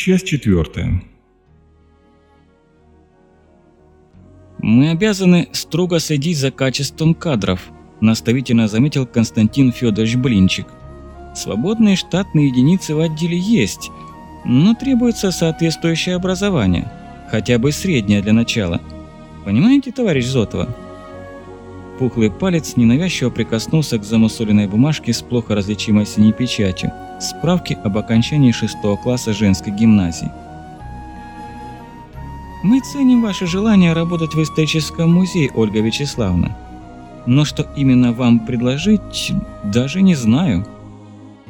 Часть четвертая. «Мы обязаны строго следить за качеством кадров», – наставительно заметил Константин Федорович Блинчик. «Свободные штатные единицы в отделе есть, но требуется соответствующее образование, хотя бы среднее для начала. Понимаете, товарищ Зотова?» Пухлый палец ненавязчиво прикоснулся к замусоленной бумажке с плохо различимой синей печатью, справки об окончании шестого класса женской гимназии. «Мы ценим ваше желание работать в историческом музее, Ольга Вячеславовна. Но что именно вам предложить, даже не знаю».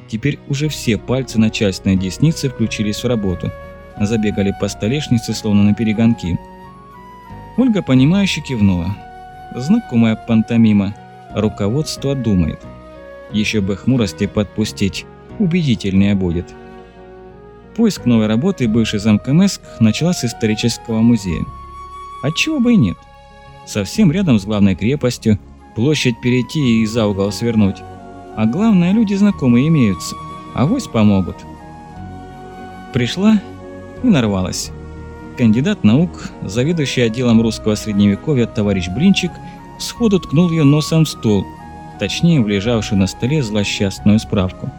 Теперь уже все пальцы начальственной десницы включились в работу, забегали по столешнице, словно на перегонки. Ольга, понимающе кивнула. Знакомая пантомима. Руководство думает. Еще бы хмурости подпустить. Убедительнее будет. Поиск новой работы бывший замкомеск начала с исторического музея. Отчего бы и нет. Совсем рядом с главной крепостью, площадь перейти и за угол свернуть. А главное, люди знакомые имеются. Авось помогут. Пришла и нарвалась кандидат наук, заведующий отделом русского средневековья товарищ Блинчик, сходу ткнул ее носом в стол, точнее в лежавшую на столе злосчастную справку.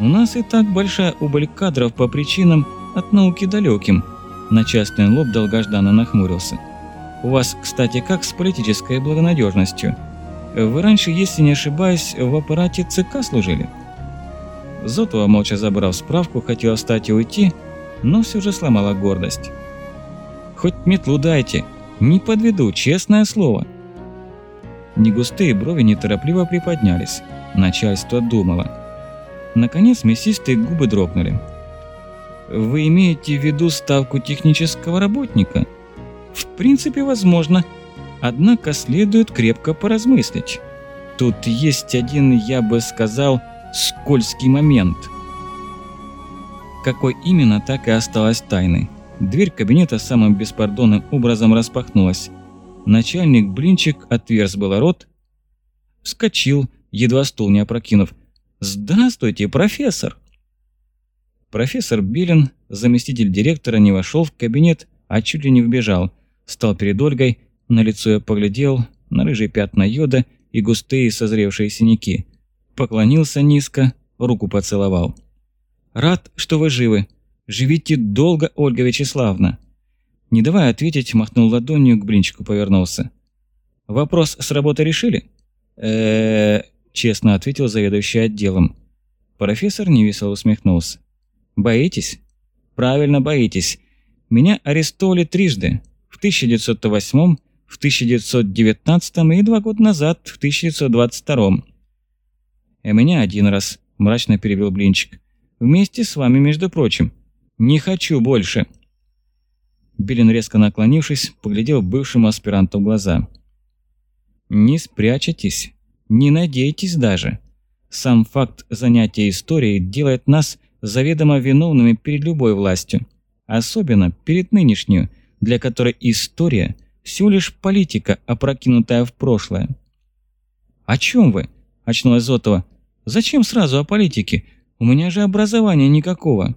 «У нас и так большая убыль кадров по причинам от науки далеким», начальственный лоб долгожданно нахмурился. «У вас, кстати, как с политической благонадежностью? Вы раньше, если не ошибаюсь, в аппарате ЦК служили?» Зотова, молча забрав справку, хотела встать и уйти, но все же сломала гордость. «Хоть метлу дайте, не подведу, честное слово». Негустые брови неторопливо приподнялись. Начальство думало. Наконец мясистые губы дрогнули. «Вы имеете в виду ставку технического работника?» «В принципе, возможно. Однако следует крепко поразмыслить. Тут есть один, я бы сказал, скользкий момент». Какой именно, так и осталась тайной. Дверь кабинета самым беспардонным образом распахнулась. Начальник блинчик отверз было рот, вскочил, едва стул не опрокинув. «Здравствуйте, профессор!» Профессор Белин, заместитель директора, не вошел в кабинет, а чуть ли не вбежал. Стал перед Ольгой, на лицо я поглядел, на рыжие пятна йода и густые созревшие синяки. Поклонился низко, руку поцеловал. Рад, что вы живы. Живите долго, Ольга Вячеславна. Не давая ответить, махнул ладонью, к блинчику повернулся. Вопрос с работы решили? э честно ответил заведующий отделом. Профессор невесело усмехнулся. Боитесь? Правильно боитесь. Меня арестовали трижды. В 1908, в 1919 и два года назад, в 1922. «А меня один раз», – мрачно перебил Блинчик. Вместе с вами, между прочим. Не хочу больше». Белин, резко наклонившись, поглядел бывшему аспиранту в глаза. «Не спрячетесь, не надейтесь даже. Сам факт занятия историей делает нас заведомо виновными перед любой властью, особенно перед нынешнюю, для которой история – всего лишь политика, опрокинутая в прошлое». «О чем вы?» – очнулась Зотова. «Зачем сразу о политике? У меня же образования никакого.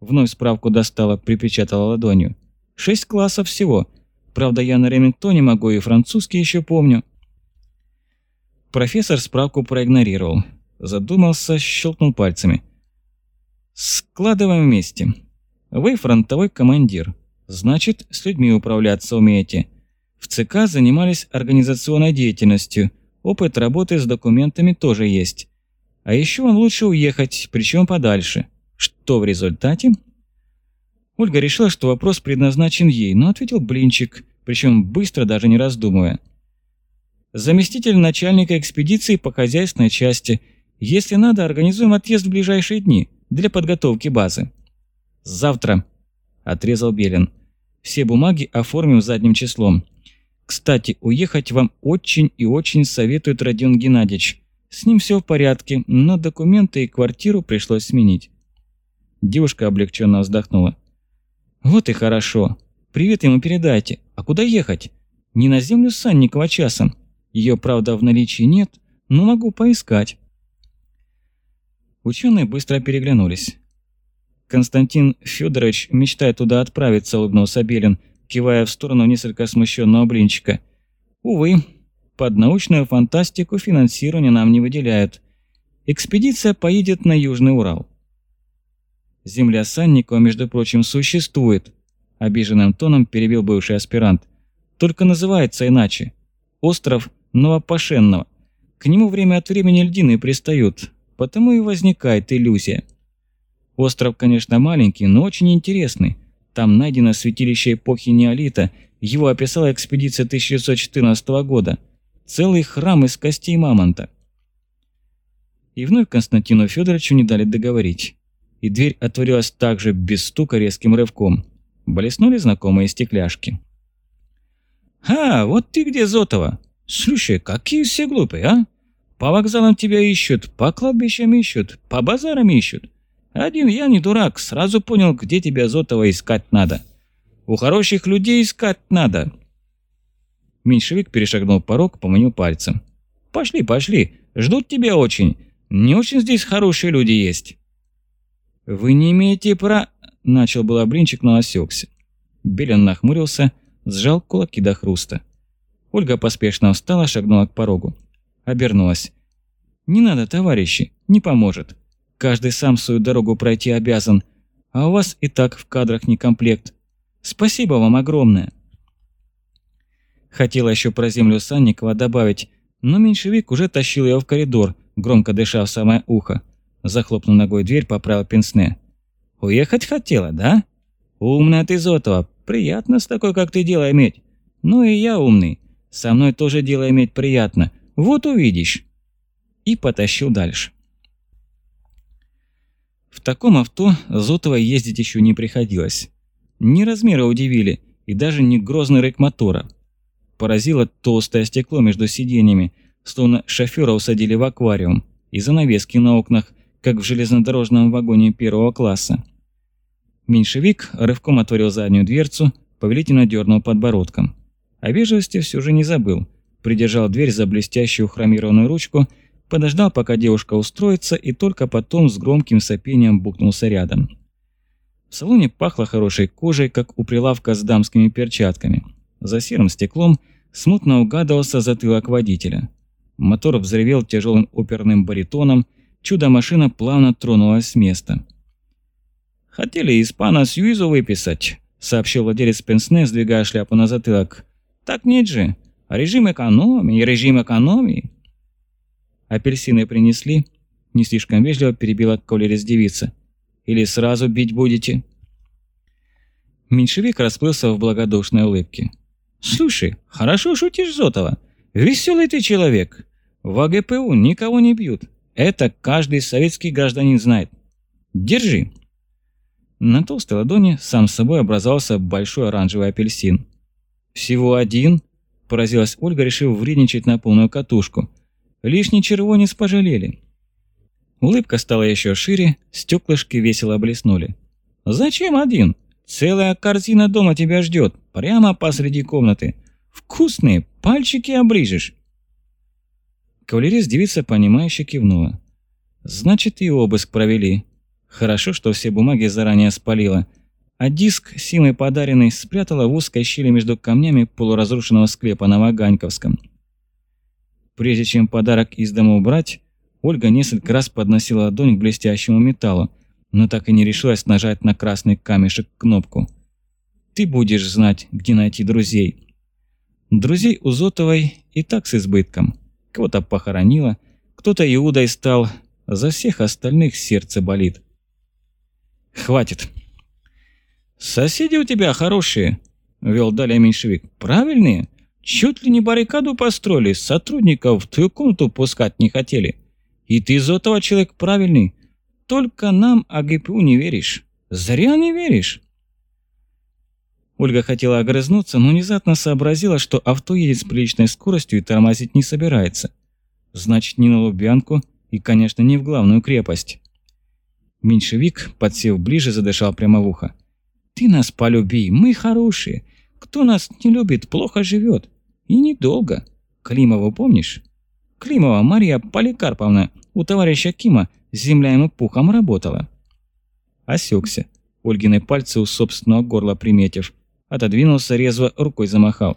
Вновь справку достала, припечатала ладонью. Шесть классов всего. Правда, я на ремингтоне могу и французский еще помню. Профессор справку проигнорировал. Задумался, щелкнул пальцами. Складываем вместе. Вы фронтовой командир. Значит, с людьми управляться умеете. В ЦК занимались организационной деятельностью. Опыт работы с документами тоже есть. А еще вам лучше уехать, причем подальше. Что в результате? Ольга решила, что вопрос предназначен ей, но ответил Блинчик, причем быстро, даже не раздумывая. Заместитель начальника экспедиции по хозяйственной части. Если надо, организуем отъезд в ближайшие дни для подготовки базы. Завтра, отрезал Белин. Все бумаги оформим задним числом. Кстати, уехать вам очень и очень советует Родион Геннадьевич. С ним все в порядке, но документы и квартиру пришлось сменить. Девушка облегченно вздохнула. «Вот и хорошо. Привет ему передайте. А куда ехать? Не на землю Санникова часом. Ее, правда, в наличии нет, но могу поискать». Ученые быстро переглянулись. Константин Федорович мечтает туда отправиться, улыбнулся Белин, кивая в сторону несколько смущенного блинчика. Увы, под научную фантастику финансирование нам не выделяют. Экспедиция поедет на Южный Урал. Земля Санникова, между прочим, существует, обиженным тоном перебил бывший аспирант. Только называется иначе. Остров Новопашенного. К нему время от времени льдины пристают, потому и возникает иллюзия. Остров, конечно, маленький, но очень интересный. Там найдено святилище эпохи неолита, его описала экспедиция 1914 года. Целый храм из костей мамонта. И вновь Константину Федоровичу не дали договорить. И дверь отворилась также без стука резким рывком. Блеснули знакомые стекляшки. «А, вот ты где, Зотова! Слушай, какие все глупые, а? По вокзалам тебя ищут, по кладбищам ищут, по базарам ищут. Один я не дурак, сразу понял, где тебя, Зотова, искать надо. У хороших людей искать надо». Меньшевик перешагнул порог, поманил пальцем. «Пошли, пошли, ждут тебя очень. Не очень здесь хорошие люди есть». «Вы не имеете про...» – начал было блинчик, но осекся. Белин нахмурился, сжал кулаки до хруста. Ольга поспешно встала, шагнула к порогу. Обернулась. «Не надо, товарищи, не поможет. Каждый сам свою дорогу пройти обязан, а у вас и так в кадрах не комплект. Спасибо вам огромное». Хотела еще про землю Санникова добавить, но меньшевик уже тащил ее в коридор, громко дыша в самое ухо. Захлопнул ногой дверь, поправил пенсне. «Уехать хотела, да? Умная ты, Зотова. Приятно с такой, как ты, дело иметь. Ну и я умный. Со мной тоже дело иметь приятно. Вот увидишь». И потащил дальше. В таком авто Зотова ездить еще не приходилось. Ни размеры удивили, и даже не грозный рык мотора. Поразило толстое стекло между сиденьями, словно шофера усадили в аквариум, и занавески на окнах, как в железнодорожном вагоне первого класса. Меньшевик рывком отворил заднюю дверцу, повелительно дернул подбородком. О вежливости все же не забыл. Придержал дверь за блестящую хромированную ручку, подождал, пока девушка устроится, и только потом с громким сопением букнулся рядом. В салоне пахло хорошей кожей, как у прилавка с дамскими перчатками. За серым стеклом смутно угадывался затылок водителя. Мотор взревел тяжелым оперным баритоном, чудо-машина плавно тронулась с места. «Хотели испана Сьюизу выписать», — сообщил владелец Пенсне, сдвигая шляпу на затылок. «Так нет же. Режим экономии, режим экономии». «Апельсины принесли?» — не слишком вежливо перебила кавалерис девица. «Или сразу бить будете?» Меньшевик расплылся в благодушной улыбке. «Слушай, хорошо шутишь, Зотова. Веселый ты человек. В АГПУ никого не бьют. Это каждый советский гражданин знает. Держи». На толстой ладони сам собой образовался большой оранжевый апельсин. «Всего один?» – поразилась Ольга, решив вредничать на полную катушку. «Лишний червонец пожалели». Улыбка стала еще шире, стеклышки весело блеснули. «Зачем один? Целая корзина дома тебя ждет, прямо посреди комнаты. Вкусные, пальчики оближешь». Кавалерист девица, понимающе кивнула. «Значит, и обыск провели. Хорошо, что все бумаги заранее спалила. А диск, силой подаренный, спрятала в узкой щели между камнями полуразрушенного склепа на Ваганьковском. Прежде чем подарок из дома убрать, Ольга несколько раз подносила ладонь к блестящему металлу, но так и не решилась нажать на красный камешек кнопку. «Ты будешь знать, где найти друзей». Друзей у Зотовой и так с избытком. Кого-то похоронила, кто-то Иудой стал, за всех остальных сердце болит. «Хватит!» «Соседи у тебя хорошие», – вел далее меньшевик. «Правильные? Чуть ли не баррикаду построили, сотрудников в твою комнату пускать не хотели. И ты, Зотова, человек правильный. Только нам, АГПУ, не веришь. Зря не веришь». Ольга хотела огрызнуться, но внезапно сообразила, что авто едет с приличной скоростью и тормозить не собирается. Значит, не на Лубянку и, конечно, не в главную крепость. Меньшевик, подсев ближе, задышал прямо в ухо. «Ты нас полюби, мы хорошие. Кто нас не любит, плохо живет. И недолго. Климову помнишь? Климова Мария Поликарповна у товарища Кима земля и пухом работала. Осекся, Ольгины пальцы у собственного горла приметив. Отодвинулся резво, рукой замахал.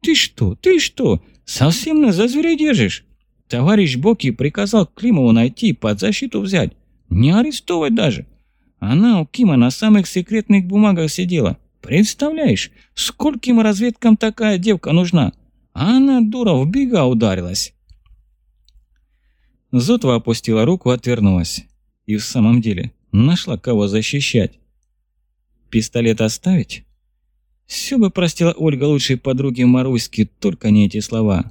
«Ты что, ты что? Совсем нас за зверя держишь? Товарищ Боки приказал Климову найти, под защиту взять. Не арестовать даже. Она у Кима на самых секретных бумагах сидела. Представляешь, скольким разведкам такая девка нужна? А она, дура, в бега ударилась. Зотова опустила руку, отвернулась. И в самом деле, нашла кого защищать. Пистолет оставить? Все бы простила Ольга лучшей подруге Маруськи, только не эти слова.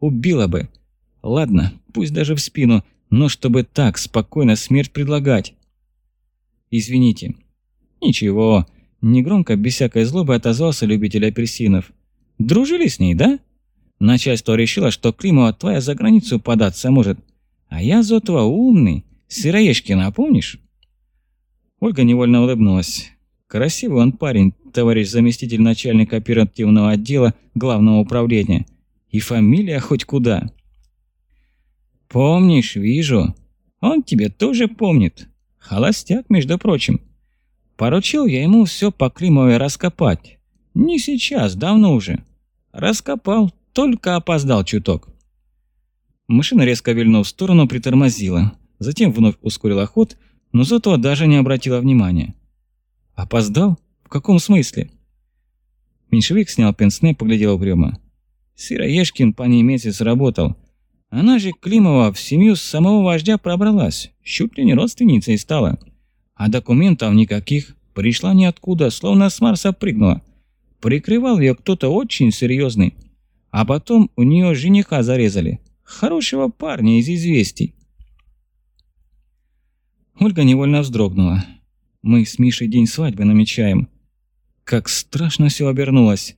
Убила бы. Ладно, пусть даже в спину, но чтобы так спокойно смерть предлагать. Извините. Ничего. Негромко, без всякой злобы отозвался любитель апельсинов. Дружили с ней, да? Начальство решило, что Климова твоя за границу податься может. А я Зотова умный. Сыроежкина, помнишь? Ольга невольно улыбнулась. Красивый он парень, товарищ заместитель начальника оперативного отдела главного управления. И фамилия хоть куда. Помнишь, вижу. Он тебе тоже помнит. Холостяк, между прочим. Поручил я ему все по Климовой раскопать. Не сейчас, давно уже. Раскопал, только опоздал чуток. Машина резко вильнув в сторону, притормозила. Затем вновь ускорила ход, но зато даже не обратила внимания. «Опоздал? В каком смысле?» Меньшевик снял пенсне, поглядел угрюмо. Сыроежкин по ней месяц работал. Она же, Климова, в семью самого вождя пробралась, чуть ли не родственницей стала. А документов никаких, пришла ниоткуда, словно с Марса прыгнула. Прикрывал ее кто-то очень серьезный. А потом у нее жениха зарезали. Хорошего парня из известий. Ольга невольно вздрогнула. Мы с Мишей день свадьбы намечаем. Как страшно все обернулось.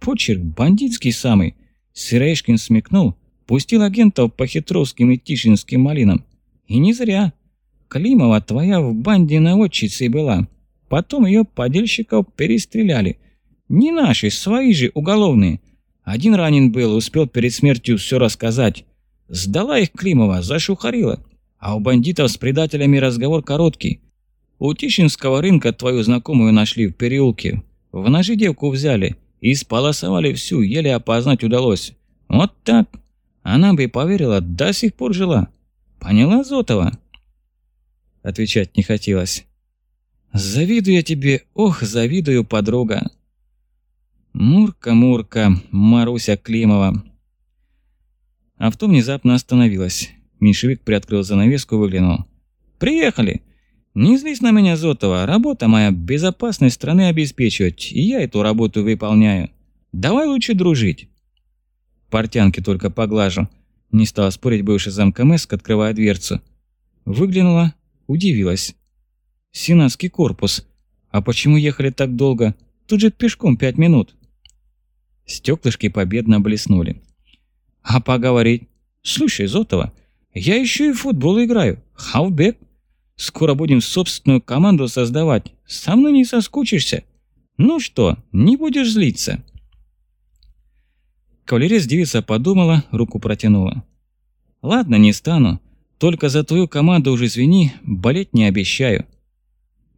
Почерк бандитский самый. Сережкин смекнул, пустил агентов по хитровским и тишинским малинам. И не зря. Климова твоя в банде наводчицей была. Потом ее подельщиков перестреляли. Не наши, свои же, уголовные. Один ранен был, успел перед смертью все рассказать. Сдала их Климова, зашухарила. А у бандитов с предателями разговор короткий. У Тищинского рынка твою знакомую нашли в переулке. В ножи девку взяли и сполосовали всю, еле опознать удалось. Вот так. Она бы поверила, до сих пор жила. Поняла, Зотова?» Отвечать не хотелось. «Завидую я тебе, ох, завидую, подруга!» «Мурка, Мурка, Маруся Климова!» Авто внезапно остановилось. Меньшевик приоткрыл занавеску и выглянул. «Приехали! Не злись на меня, Зотова, работа моя безопасность страны обеспечивать, и я эту работу выполняю. Давай лучше дружить!» Портянки только поглажу. Не стала спорить бывший замкомеск, открывая дверцу. Выглянула, удивилась. Сенатский корпус. А почему ехали так долго? Тут же пешком пять минут. Стеклышки победно блеснули. А поговорить? Слушай, Зотова, я еще и в футбол играю. Хавбек. Скоро будем собственную команду создавать. Со мной не соскучишься. Ну что, не будешь злиться? Кавалерист девица подумала, руку протянула. «Ладно, не стану. Только за твою команду уже извини, болеть не обещаю».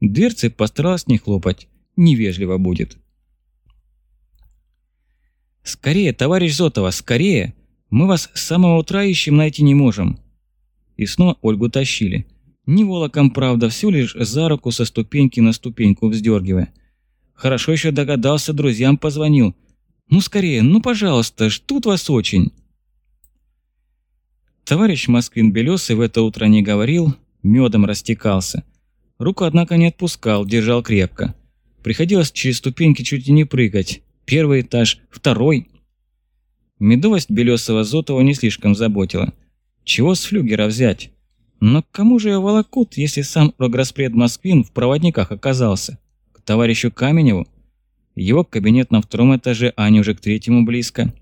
Дверцы постаралась не хлопать. Невежливо будет. «Скорее, товарищ Зотова, скорее! Мы вас с самого утра ищем, найти не можем!» И снова Ольгу тащили. Не волоком, правда, всего лишь за руку со ступеньки на ступеньку вздергивая. Хорошо еще догадался, друзьям позвонил. «Ну скорее, ну пожалуйста, ждут вас очень!» Товарищ Москвин Белёсый в это утро не говорил, медом растекался. Руку, однако, не отпускал, держал крепко. Приходилось через ступеньки чуть не прыгать. Первый этаж, второй. Медовость Белёсова Зотова не слишком заботила. Чего с флюгера взять? Но к кому же я волокут, если сам Рограспред Москвин в проводниках оказался? К товарищу Каменеву? Его кабинет на втором этаже, а не уже к третьему близко.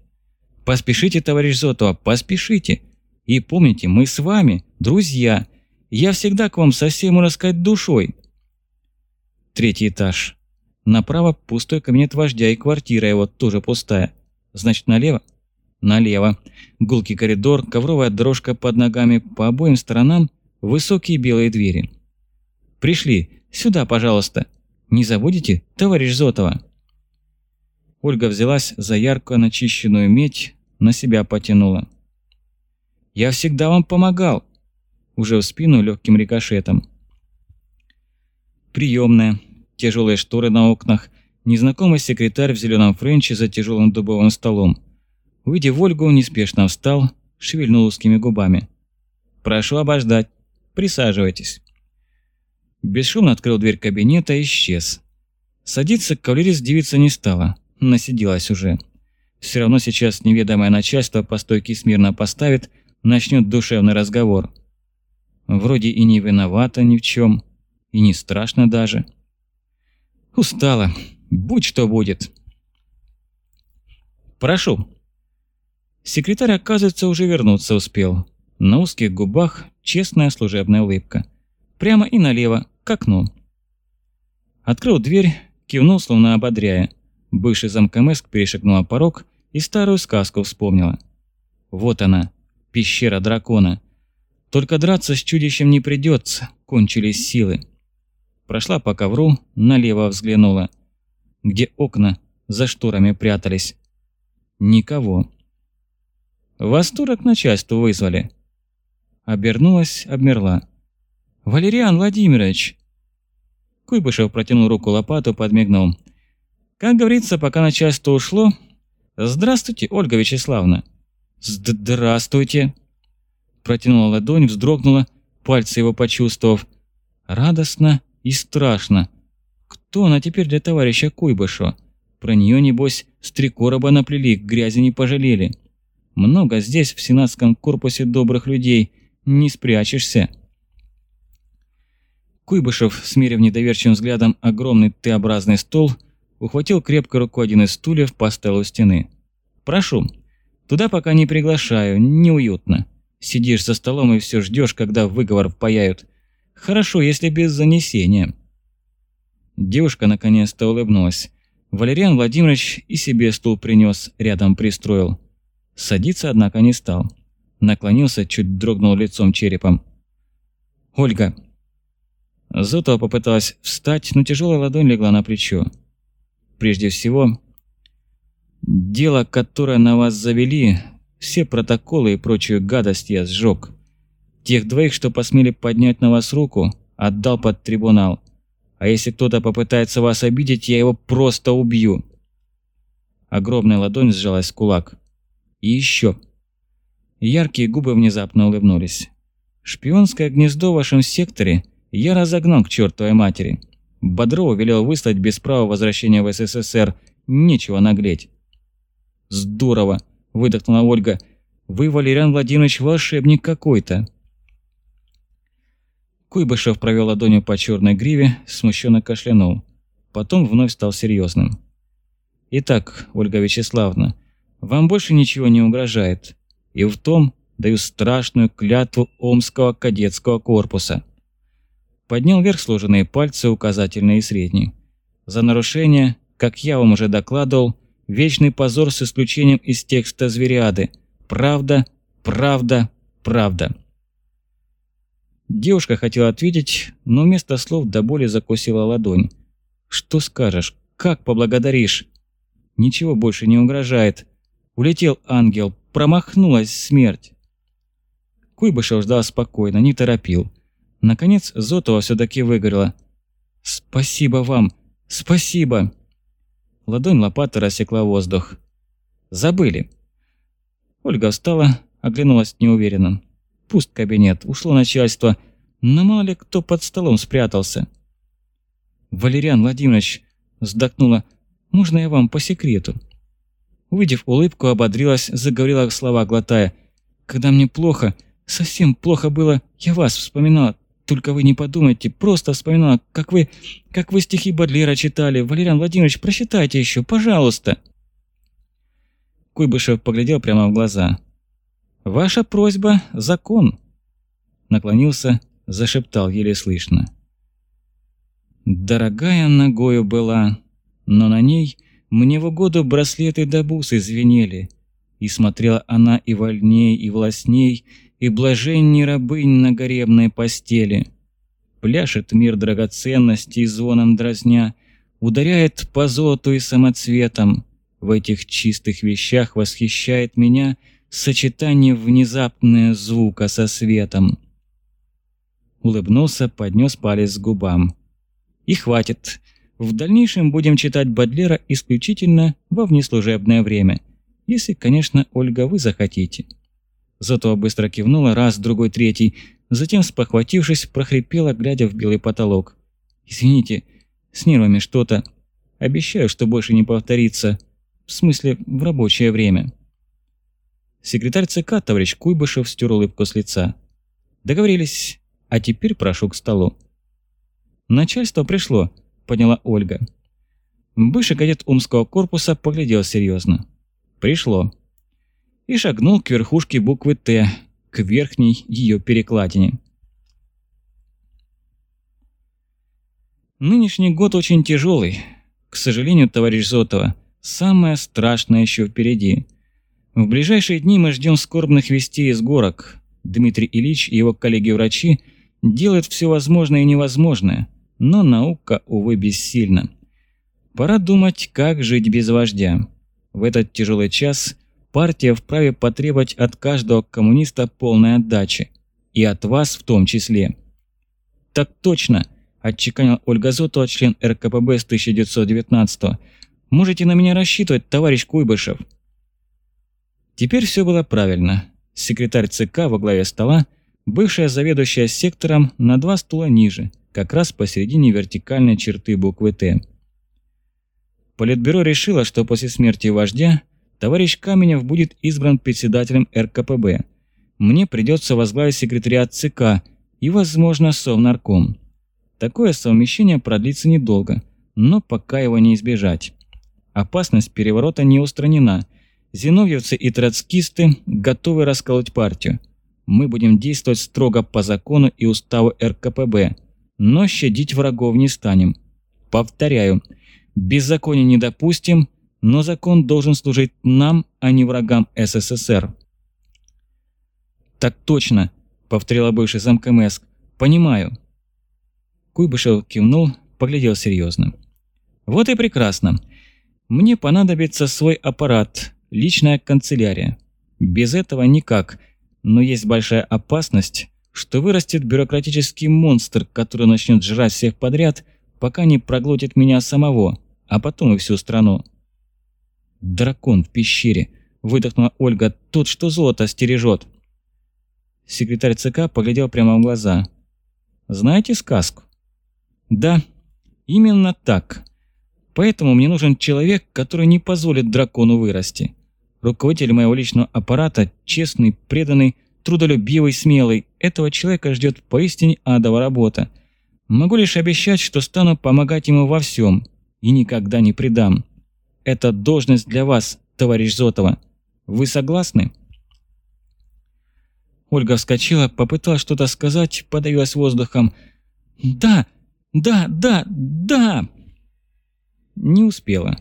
Поспешите, товарищ Зотова, поспешите. И помните, мы с вами, друзья. Я всегда к вам со всем, можно душой. Третий этаж. Направо пустой кабинет вождя и квартира его тоже пустая. Значит, налево? Налево. Гулкий коридор, ковровая дорожка под ногами, по обоим сторонам высокие белые двери. Пришли. Сюда, пожалуйста. Не забудете, товарищ Зотова?» Ольга взялась за ярко начищенную медь, на себя потянула. «Я всегда вам помогал!» Уже в спину легким рикошетом. Приемная, тяжелые шторы на окнах, незнакомый секретарь в зеленом френче за тяжелым дубовым столом. Увидев Ольгу, неспешно встал, шевельнул узкими губами. «Прошу обождать. Присаживайтесь». Бесшумно открыл дверь кабинета и исчез. Садиться кавалерист девица не стала, насиделась уже. Все равно сейчас неведомое начальство по стойке смирно поставит, начнет душевный разговор. Вроде и не виновата ни в чем, и не страшно даже. Устала. Будь что будет. Прошу. Секретарь, оказывается, уже вернуться успел. На узких губах честная служебная улыбка. Прямо и налево, к окну. Открыл дверь, кивнул, словно ободряя. Бывший замкомеск перешагнула порог и старую сказку вспомнила. Вот она, пещера дракона. Только драться с чудищем не придется, кончились силы. Прошла по ковру, налево взглянула. Где окна за шторами прятались. Никого. Восторг начальству вызвали. Обернулась, обмерла. «Валериан Владимирович!» Куйбышев протянул руку лопату, подмигнул. «Как говорится, пока начальство ушло...» «Здравствуйте, Ольга Вячеславна!» «Здравствуйте!» Протянула ладонь, вздрогнула, пальцы его почувствовав. Радостно и страшно. Кто она теперь для товарища Куйбышева? Про нее, небось, с три короба наплели, грязи не пожалели. Много здесь, в сенатском корпусе добрых людей, не спрячешься. Куйбышев, смерив недоверчивым взглядом огромный Т-образный стол, ухватил крепко руку один из стульев, поставил у стены. «Прошу. Туда пока не приглашаю, неуютно. Сидишь за столом и все ждешь, когда выговор впаяют. Хорошо, если без занесения». Девушка наконец-то улыбнулась. Валериан Владимирович и себе стул принес, рядом пристроил. Садиться, однако, не стал. Наклонился, чуть дрогнул лицом черепом. «Ольга, Зотова попыталась встать, но тяжелая ладонь легла на плечо. Прежде всего, дело, которое на вас завели, все протоколы и прочую гадость я сжег. Тех двоих, что посмели поднять на вас руку, отдал под трибунал. А если кто-то попытается вас обидеть, я его просто убью. Огромная ладонь сжалась в кулак. И еще. Яркие губы внезапно улыбнулись. Шпионское гнездо в вашем секторе я разогнал к чертовой матери. Бодрову велел выслать без права возвращения в СССР. Нечего наглеть. «Здорово!» – выдохнула Ольга. «Вы, Валериан Владимирович, волшебник какой-то!» Куйбышев провел ладонью по черной гриве, смущенно кашлянул. Потом вновь стал серьезным. «Итак, Ольга Вячеславовна, вам больше ничего не угрожает. И в том даю страшную клятву Омского кадетского корпуса. Поднял вверх сложенные пальцы, указательные и средний. За нарушение, как я вам уже докладывал, вечный позор с исключением из текста звериады. Правда, правда, правда. Девушка хотела ответить, но вместо слов до боли закусила ладонь. «Что скажешь? Как поблагодаришь?» «Ничего больше не угрожает. Улетел ангел, промахнулась смерть». Куйбышев ждал спокойно, не торопил. Наконец Зотова все-таки выгорела. «Спасибо вам! Спасибо!» Ладонь лопаты рассекла воздух. «Забыли!» Ольга встала, оглянулась неуверенно. Пуст кабинет, ушло начальство, но мало ли кто под столом спрятался. «Валериан Владимирович!» вздохнула. «Можно я вам по секрету?» Увидев улыбку, ободрилась, заговорила слова, глотая. «Когда мне плохо, совсем плохо было, я вас вспоминала, только вы не подумайте, просто вспоминала, как вы, как вы стихи Бодлера читали. Валериан Владимирович, прочитайте еще, пожалуйста. Куйбышев поглядел прямо в глаза. «Ваша просьба – закон!» Наклонился, зашептал еле слышно. «Дорогая ногою была, но на ней мне в угоду браслеты да бусы звенели, и смотрела она и вольней, и властней, и блаженней рабынь на гаремной постели. Пляшет мир драгоценностей звоном дразня, Ударяет по золоту и самоцветам. В этих чистых вещах восхищает меня Сочетание внезапное звука со светом. Улыбнулся, поднес палец к губам. И хватит. В дальнейшем будем читать Бадлера исключительно во внеслужебное время. Если, конечно, Ольга, вы захотите. Зато быстро кивнула раз, другой, третий. Затем, спохватившись, прохрипела, глядя в белый потолок. «Извините, с нервами что-то. Обещаю, что больше не повторится. В смысле, в рабочее время». Секретарь ЦК, товарищ Куйбышев, стер улыбку с лица. «Договорились. А теперь прошу к столу». «Начальство пришло», – поняла Ольга. Бывший кадет Умского корпуса поглядел серьезно. «Пришло». И шагнул к верхушке буквы «Т», к верхней ее перекладине. Нынешний год очень тяжелый. К сожалению, товарищ Зотова, самое страшное еще впереди. В ближайшие дни мы ждем скорбных вестей из горок. Дмитрий Ильич и его коллеги-врачи делают все возможное и невозможное, но наука, увы, бессильна. Пора думать, как жить без вождя. В этот тяжелый час партия вправе потребовать от каждого коммуниста полной отдачи. И от вас в том числе. «Так точно!» – отчеканил Ольга Зотова, член РКПБ с 1919 -го. «Можете на меня рассчитывать, товарищ Куйбышев». Теперь все было правильно. Секретарь ЦК во главе стола, бывшая заведующая сектором на два стула ниже, как раз посередине вертикальной черты буквы «Т». Политбюро решило, что после смерти вождя товарищ Каменев будет избран председателем РКПБ. Мне придется возглавить секретариат ЦК и, возможно, совнарком. Такое совмещение продлится недолго, но пока его не избежать. Опасность переворота не устранена. Зиновьевцы и троцкисты готовы расколоть партию. Мы будем действовать строго по закону и уставу РКПБ, но щадить врагов не станем. Повторяю, беззаконие не допустим, но закон должен служить нам, а не врагам СССР. «Так точно», – повторила бывший замком ЭСК. «Понимаю». Куйбышев кивнул, поглядел серьезно. «Вот и прекрасно. Мне понадобится свой аппарат, личная канцелярия. Без этого никак, но есть большая опасность, что вырастет бюрократический монстр, который начнет жрать всех подряд, пока не проглотит меня самого, а потом и всю страну. «Дракон в пещере», – выдохнула Ольга, – «тот, что золото стережет». Секретарь ЦК поглядел прямо в глаза. «Знаете сказку?» «Да, именно так. Поэтому мне нужен человек, который не позволит дракону вырасти. Руководитель моего личного аппарата, честный, преданный, трудолюбивый, смелый. Этого человека ждет поистине адова работа. Могу лишь обещать, что стану помогать ему во всем и никогда не предам. Это должность для вас, товарищ Зотова. Вы согласны?» Ольга вскочила, попыталась что-то сказать, подавилась воздухом. «Да, да, да, да!» Не успела.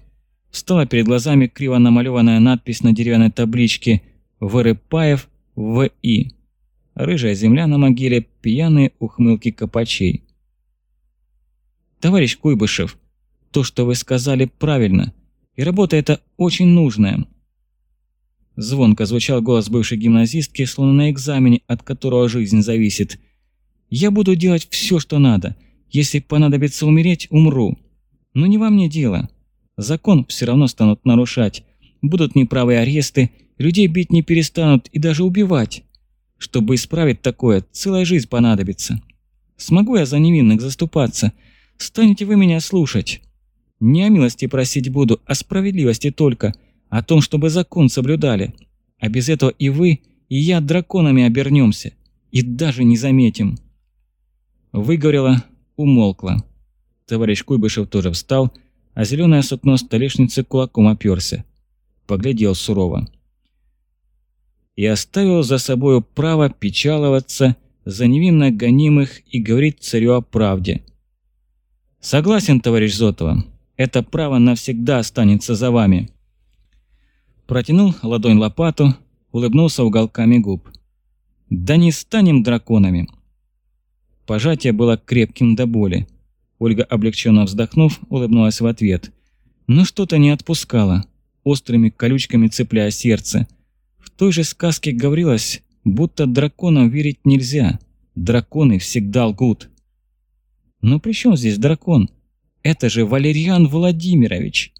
Стала перед глазами криво намалеванная надпись на деревянной табличке «Вырыпаев В.И.». Рыжая земля на могиле, пьяные ухмылки копачей. «Товарищ Куйбышев, то, что вы сказали, правильно, и работа эта очень нужная». Звонко звучал голос бывшей гимназистки, словно на экзамене, от которого жизнь зависит. «Я буду делать все, что надо. Если понадобится умереть, умру. Но не во мне дело. Закон все равно станут нарушать. Будут неправые аресты, людей бить не перестанут и даже убивать. Чтобы исправить такое, целая жизнь понадобится. Смогу я за невинных заступаться? Станете вы меня слушать? Не о милости просить буду, а справедливости только, о том, чтобы закон соблюдали. А без этого и вы, и я драконами обернемся, и даже не заметим. Выговорила, умолкла. Товарищ Куйбышев тоже встал, а зеленое сукно столешницы кулаком оперся. Поглядел сурово. И оставил за собою право печаловаться за невинно гонимых и говорить царю о правде. Согласен, товарищ Зотова, это право навсегда останется за вами. Протянул ладонь лопату, улыбнулся уголками губ. Да не станем драконами. Пожатие было крепким до боли. Ольга, облегченно вздохнув, улыбнулась в ответ. Но что-то не отпускало, острыми колючками цепляя сердце. В той же сказке говорилось, будто драконам верить нельзя. Драконы всегда лгут. Но при чем здесь дракон? Это же Валерьян Владимирович.